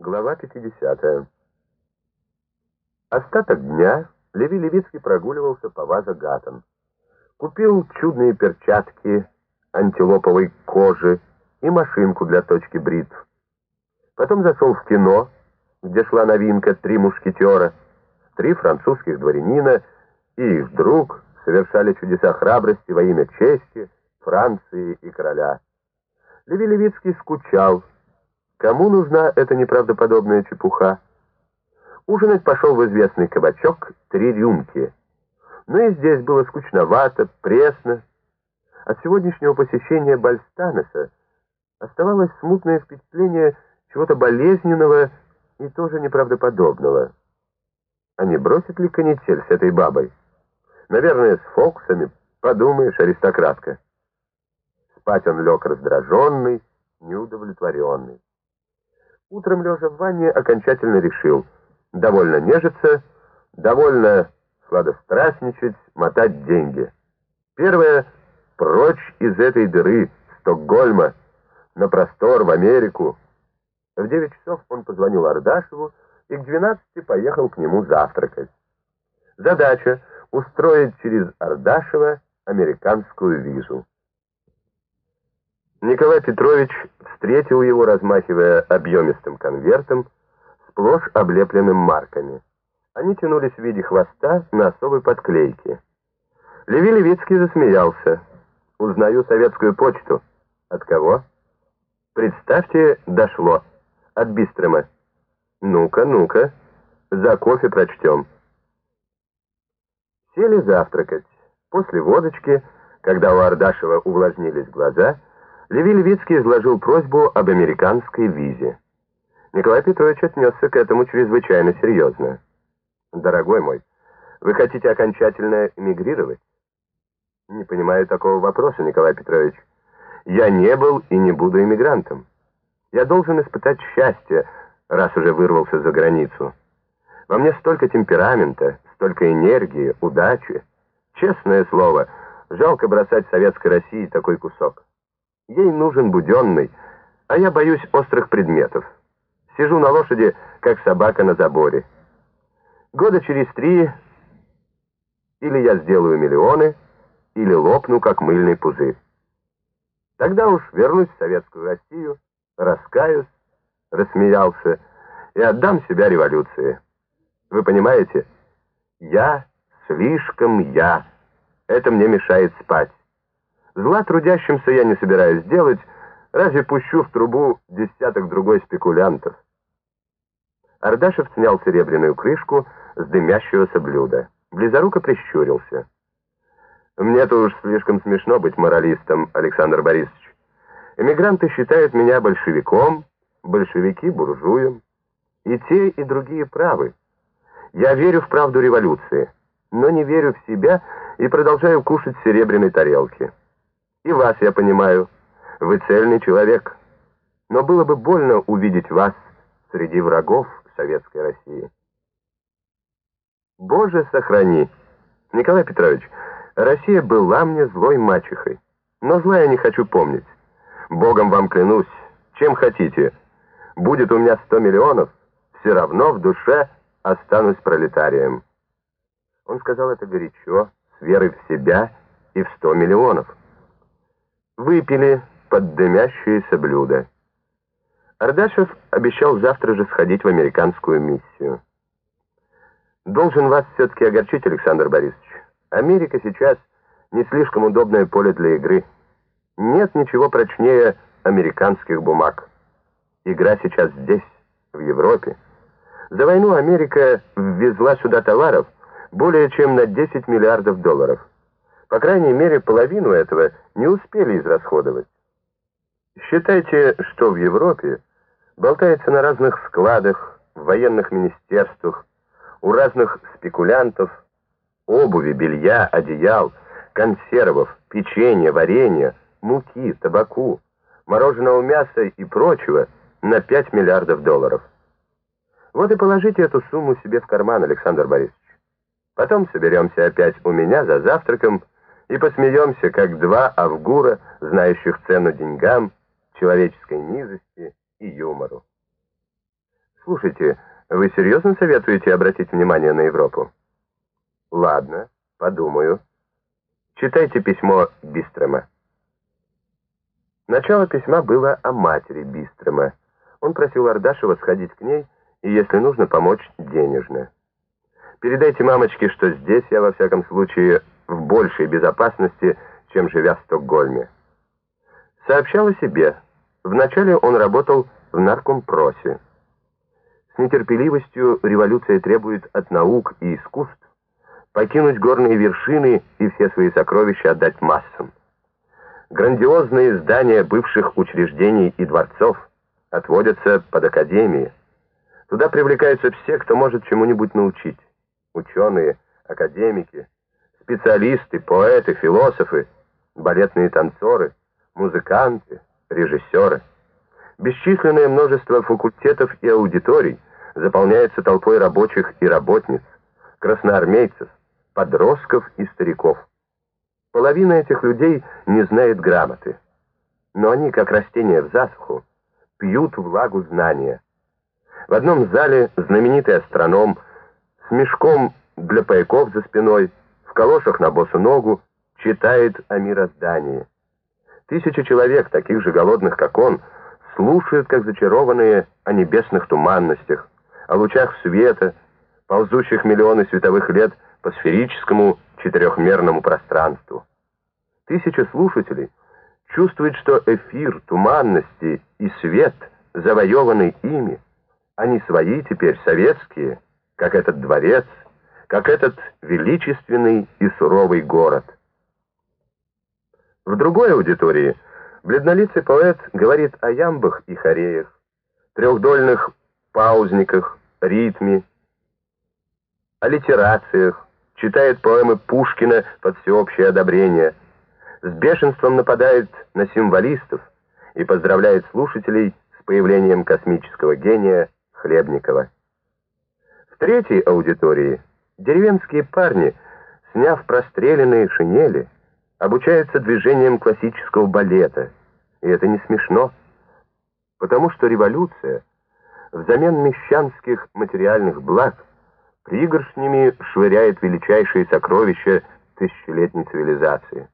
Глава 50. Остаток дня Леви Левицкий прогуливался по Ваза Гаттон. Купил чудные перчатки антилоповой кожи и машинку для точки бритв. Потом зашел в кино, где шла новинка «Три мушкетера», три французских дворянина и их друг совершали чудеса храбрости во имя чести, Франции и короля. Леви Левицкий скучал. Кому нужна эта неправдоподобная чепуха? Ужинать пошел в известный кабачок «Три рюмки». Но и здесь было скучновато, пресно. От сегодняшнего посещения Бальстанеса оставалось смутное впечатление чего-то болезненного и тоже неправдоподобного. А не бросит ли канитель с этой бабой? Наверное, с Фоксами, подумаешь, аристократка. Спать он лег раздраженный, неудовлетворенный. Утром, лежа в ванне, окончательно решил. Довольно нежиться, довольно сладострастничать, мотать деньги. Первое — прочь из этой дыры, Стокгольма, на простор, в Америку. В девять часов он позвонил Ардашеву и к двенадцати поехал к нему завтракать. Задача — устроить через Ардашева американскую визу. Николай Петрович встретил его, размахивая объемистым конвертом, сплошь облепленным марками. Они тянулись в виде хвоста на особой подклейке. Леви Левицкий засмеялся. «Узнаю советскую почту». «От кого?» «Представьте, дошло. От Бистрема». «Ну-ка, ну-ка. За кофе прочтем». Сели завтракать. После водочки, когда у Ардашева увлажнились глаза, Леви Левицкий изложил просьбу об американской визе. Николай Петрович отнесся к этому чрезвычайно серьезно. «Дорогой мой, вы хотите окончательно эмигрировать?» «Не понимаю такого вопроса, Николай Петрович. Я не был и не буду эмигрантом. Я должен испытать счастье, раз уже вырвался за границу. Во мне столько темперамента, столько энергии, удачи. Честное слово, жалко бросать советской России такой кусок». Ей нужен буденный, а я боюсь острых предметов. Сижу на лошади, как собака на заборе. Года через три или я сделаю миллионы, или лопну, как мыльный пузырь. Тогда уж вернусь в советскую Россию, раскаюсь, рассмеялся и отдам себя революции. Вы понимаете? Я слишком я. Это мне мешает спать. Зла трудящимся я не собираюсь делать, разве пущу в трубу десяток другой спекулянтов. Ардашев снял серебряную крышку с дымящегося блюда. Близоруко прищурился. «Мне-то уж слишком смешно быть моралистом, Александр Борисович. Эмигранты считают меня большевиком, большевики — буржуем. И те, и другие правы. Я верю в правду революции, но не верю в себя и продолжаю кушать в серебряной тарелке». И вас я понимаю. Вы цельный человек. Но было бы больно увидеть вас среди врагов Советской России. Боже, сохрани! Николай Петрович, Россия была мне злой мачехой. Но зла я не хочу помнить. Богом вам клянусь, чем хотите. Будет у меня сто миллионов, все равно в душе останусь пролетарием. Он сказал это горячо, с верой в себя и в сто миллионов. Выпили под дымящееся блюдо. Ардашев обещал завтра же сходить в американскую миссию. Должен вас все-таки огорчить, Александр Борисович. Америка сейчас не слишком удобное поле для игры. Нет ничего прочнее американских бумаг. Игра сейчас здесь, в Европе. За войну Америка ввезла сюда товаров более чем на 10 миллиардов долларов. По крайней мере, половину этого не успели израсходовать. Считайте, что в Европе болтается на разных складах, в военных министерствах, у разных спекулянтов, обуви, белья, одеял, консервов, печенья, варенья, муки, табаку, мороженого мяса и прочего на 5 миллиардов долларов. Вот и положите эту сумму себе в карман, Александр Борисович. Потом соберемся опять у меня за завтраком, и посмеемся, как два авгура, знающих цену деньгам, человеческой низости и юмору. Слушайте, вы серьезно советуете обратить внимание на Европу? Ладно, подумаю. Читайте письмо Бистрема. Начало письма было о матери Бистрема. Он просил Ардашева сходить к ней и, если нужно, помочь денежно. Передайте мамочке, что здесь я, во всяком случае, в большей безопасности, чем живя в Стокгольме. Сообщал о себе. Вначале он работал в наркомпросе. С нетерпеливостью революция требует от наук и искусств покинуть горные вершины и все свои сокровища отдать массам. Грандиозные здания бывших учреждений и дворцов отводятся под академии. Туда привлекаются все, кто может чему-нибудь научить. Ученые, академики, специалисты, поэты, философы, балетные танцоры, музыканты, режиссеры. Бесчисленное множество факультетов и аудиторий – заполняется толпой рабочих и работниц, красноармейцев, подростков и стариков. Половина этих людей не знает грамоты, но они, как растения в засуху, пьют влагу знания. В одном зале знаменитый астроном с мешком для paяков за спиной, в калошах на босу ногу, читает о мироздании. Тысячи человек, таких же голодных, как он, слушают, как зачарованные, о небесных туманностях, о лучах света, ползущих миллионы световых лет по сферическому четырехмерному пространству. Тысячи слушателей чувствуют, что эфир, туманности и свет, завоеванный ими, они свои теперь советские, как этот дворец, как этот величественный и суровый город. В другой аудитории бледнолицый поэт говорит о ямбах и хореях, трехдольных паузниках, ритме, аллитерациях, читает поэмы Пушкина под всеобщее одобрение, с бешенством нападает на символистов и поздравляет слушателей с появлением космического гения Хлебникова. В третьей аудитории деревенские парни, сняв простреленные шинели, обучаются движением классического балета. И это не смешно, потому что революция — взамен мещанских материальных благ пригоршнями швыряет величайшие сокровища тысячелетней цивилизации.